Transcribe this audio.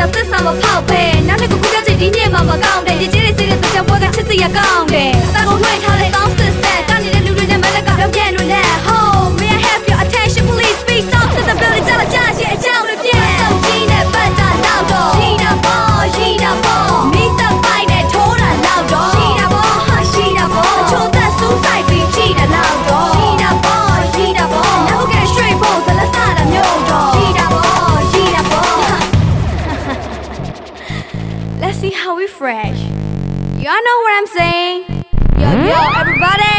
ကြောင့်သစ္စာမဖောက်ပဲနောက်နေ့ကကိုကြောက်ချင်ဒီညမှာမကောင်းတဲ့ Let's see how we fresh. Y'all know what I'm saying? Yo, yo, hmm? everybody!